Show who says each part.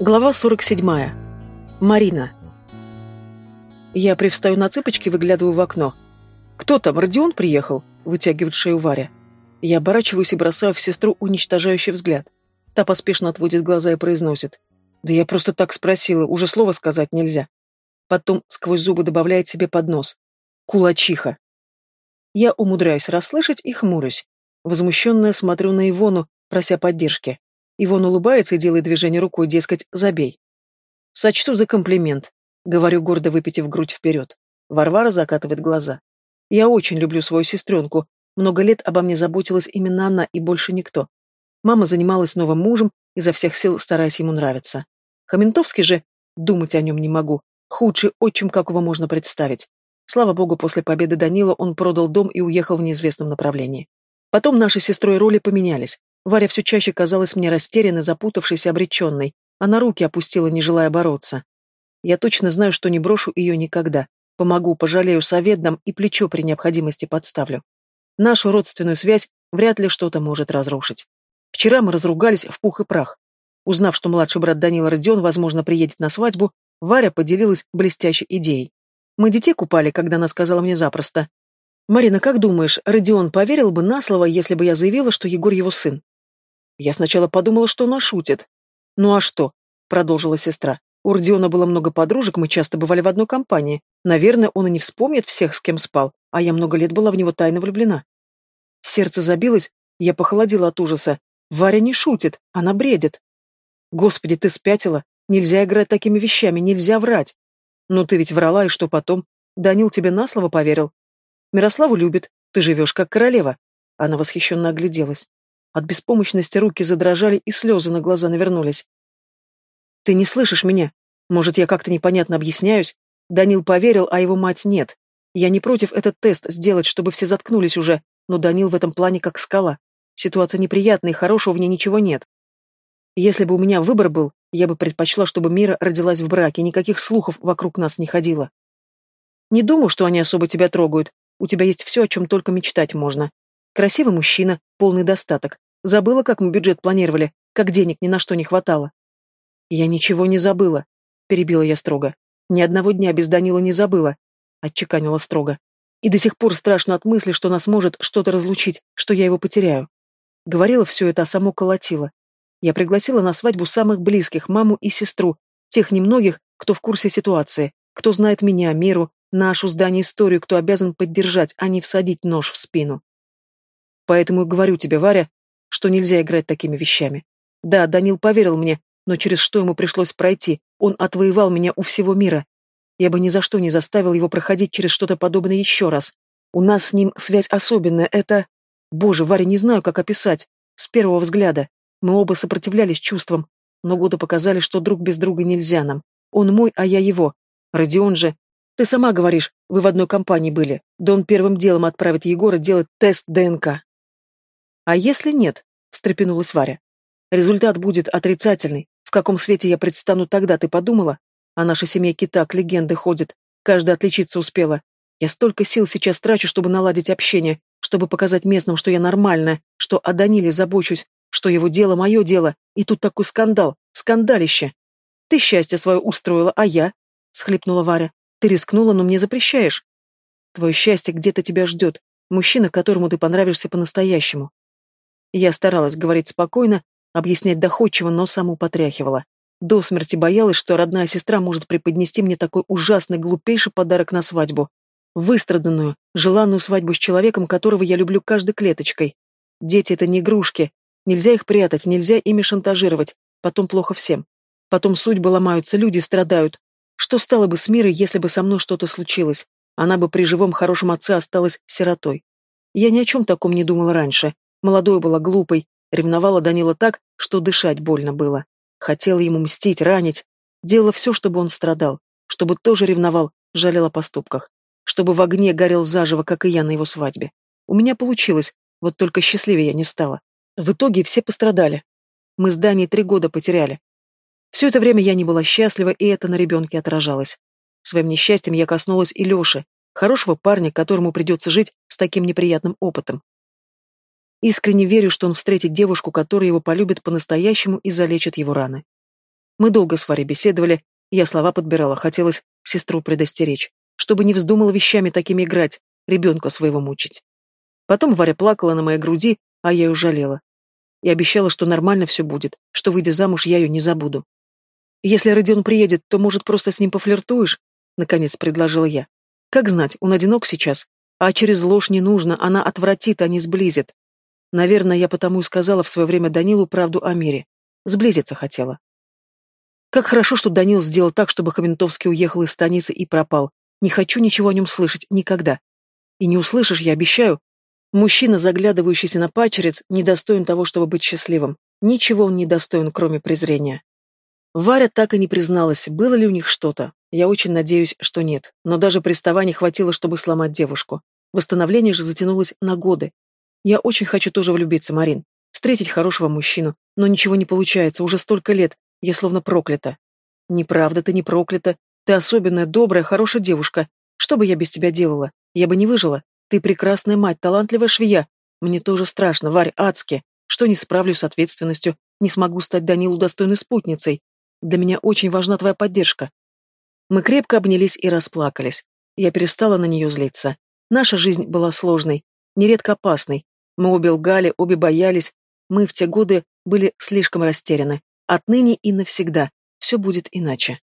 Speaker 1: Глава 47. Марина. Я привстаю на цыпочки, выглядываю в окно. «Кто там, Родион приехал?» — вытягивает шею Варя. Я оборачиваюсь и бросаю в сестру уничтожающий взгляд. Та поспешно отводит глаза и произносит. «Да я просто так спросила, уже слова сказать нельзя». Потом сквозь зубы добавляет себе под нос. «Кулачиха». Я умудряюсь расслышать и хмурюсь. Возмущенная смотрю на Ивону, прося поддержки. Ивон улыбается и делает движение рукой, дескать, забей. Сочту за комплимент, говорю, гордо выпитив грудь вперед. Варвара закатывает глаза. Я очень люблю свою сестренку. Много лет обо мне заботилась именно она и больше никто. Мама занималась новым мужем, изо всех сил стараясь ему нравиться. Хаментовский же, думать о нем не могу, худший отчим, какого можно представить. Слава богу, после победы Данила он продал дом и уехал в неизвестном направлении. Потом наши сестрой роли поменялись. Варя все чаще казалась мне растерянной, запутавшейся, обреченной. Она руки опустила, не желая бороться. Я точно знаю, что не брошу ее никогда. Помогу, пожалею советом и плечо при необходимости подставлю. Нашу родственную связь вряд ли что-то может разрушить. Вчера мы разругались в пух и прах. Узнав, что младший брат Данила Родион, возможно, приедет на свадьбу, Варя поделилась блестящей идеей. Мы детей купали, когда она сказала мне запросто. «Марина, как думаешь, Родион поверил бы на слово, если бы я заявила, что Егор его сын?» Я сначала подумала, что она шутит. «Ну а что?» — продолжила сестра. «У Родиона было много подружек, мы часто бывали в одной компании. Наверное, он и не вспомнит всех, с кем спал, а я много лет была в него тайно влюблена». Сердце забилось, я похолодела от ужаса. Варя не шутит, она бредит. «Господи, ты спятила? Нельзя играть такими вещами, нельзя врать!» «Ну ты ведь врала, и что потом? Данил тебе на слово поверил?» «Мирославу любит, ты живешь как королева». Она восхищенно огляделась. От беспомощности руки задрожали и слезы на глаза навернулись. «Ты не слышишь меня? Может, я как-то непонятно объясняюсь? Данил поверил, а его мать нет. Я не против этот тест сделать, чтобы все заткнулись уже, но Данил в этом плане как скала. Ситуация неприятная, и хорошего в ней ничего нет. Если бы у меня выбор был, я бы предпочла, чтобы Мира родилась в браке, никаких слухов вокруг нас не ходило. Не думаю, что они особо тебя трогают. У тебя есть все, о чем только мечтать можно. Красивый мужчина, полный достаток. Забыла, как мы бюджет планировали, как денег ни на что не хватало. Я ничего не забыла, перебила я строго. Ни одного дня без Данила не забыла, отчеканила строго. И до сих пор страшно от мысли, что нас может что-то разлучить, что я его потеряю. Говорила все это, а само колотило. Я пригласила на свадьбу самых близких, маму и сестру, тех немногих, кто в курсе ситуации, кто знает меня, миру, нашу здание историю, кто обязан поддержать, а не всадить нож в спину. Поэтому и говорю тебе, Варя, что нельзя играть такими вещами. Да, Данил поверил мне, но через что ему пришлось пройти, он отвоевал меня у всего мира. Я бы ни за что не заставил его проходить через что-то подобное еще раз. У нас с ним связь особенная, это... Боже, Варя, не знаю, как описать. С первого взгляда. Мы оба сопротивлялись чувствам, но годы показали, что друг без друга нельзя нам. Он мой, а я его. Родион же... Ты сама говоришь, вы в одной компании были. Да он первым делом отправит Егора делать тест ДНК. «А если нет?» — встрепенулась Варя. «Результат будет отрицательный. В каком свете я предстану тогда, ты подумала? А наша семья кита к легенды ходит. Каждая отличиться успела. Я столько сил сейчас трачу, чтобы наладить общение, чтобы показать местным, что я нормальная, что о Даниле забочусь, что его дело мое дело, и тут такой скандал, скандалище. Ты счастье свое устроила, а я?» — схлипнула Варя. «Ты рискнула, но мне запрещаешь. Твое счастье где-то тебя ждет, мужчина, которому ты понравишься по-настоящему. Я старалась говорить спокойно, объяснять доходчиво, но саму потряхивала. До смерти боялась, что родная сестра может преподнести мне такой ужасный, глупейший подарок на свадьбу. Выстраданную, желанную свадьбу с человеком, которого я люблю каждой клеточкой. Дети — это не игрушки. Нельзя их прятать, нельзя ими шантажировать. Потом плохо всем. Потом судьбы ломаются, люди страдают. Что стало бы с Мирой, если бы со мной что-то случилось? Она бы при живом хорошем отце осталась сиротой. Я ни о чем таком не думала раньше. Молодой была глупой, ревновала Данила так, что дышать больно было. Хотела ему мстить, ранить. Делала все, чтобы он страдал, чтобы тоже ревновал, жалел о поступках. Чтобы в огне горел заживо, как и я на его свадьбе. У меня получилось, вот только счастливее я не стала. В итоге все пострадали. Мы с Даней три года потеряли. Все это время я не была счастлива, и это на ребенке отражалось. Своим несчастьем я коснулась и Леши, хорошего парня, которому придется жить с таким неприятным опытом. Искренне верю, что он встретит девушку, которая его полюбит по-настоящему и залечит его раны. Мы долго с Варей беседовали, я слова подбирала, хотелось сестру предостеречь, чтобы не вздумала вещами такими играть, ребенка своего мучить. Потом Варя плакала на моей груди, а я ее жалела. И обещала, что нормально все будет, что, выйдя замуж, я ее не забуду. «Если Родион приедет, то, может, просто с ним пофлиртуешь?» — наконец предложила я. «Как знать, он одинок сейчас, а через ложь не нужно, она отвратит, а не сблизит. Наверное, я потому и сказала в свое время Данилу правду о мире. Сблизиться хотела. Как хорошо, что Данил сделал так, чтобы Хаментовский уехал из станицы и пропал. Не хочу ничего о нем слышать никогда. И не услышишь, я обещаю. Мужчина, заглядывающийся на пачерец, недостоин того, чтобы быть счастливым. Ничего он не достоин, кроме презрения. Варя так и не призналась, было ли у них что-то. Я очень надеюсь, что нет. Но даже приставаний хватило, чтобы сломать девушку. Восстановление же затянулось на годы. Я очень хочу тоже влюбиться, Марин. Встретить хорошего мужчину. Но ничего не получается, уже столько лет. Я словно проклята. Неправда, ты не проклята. Ты особенная, добрая, хорошая девушка. Что бы я без тебя делала? Я бы не выжила. Ты прекрасная мать, талантливая швея. Мне тоже страшно, Варь, адски. Что не справлюсь с ответственностью, не смогу стать Данилу достойной спутницей. Для меня очень важна твоя поддержка. Мы крепко обнялись и расплакались. Я перестала на нее злиться. Наша жизнь была сложной, нередко опасной. Мы обе лгали, обе боялись. Мы в те годы были слишком растеряны. Отныне и навсегда все будет иначе.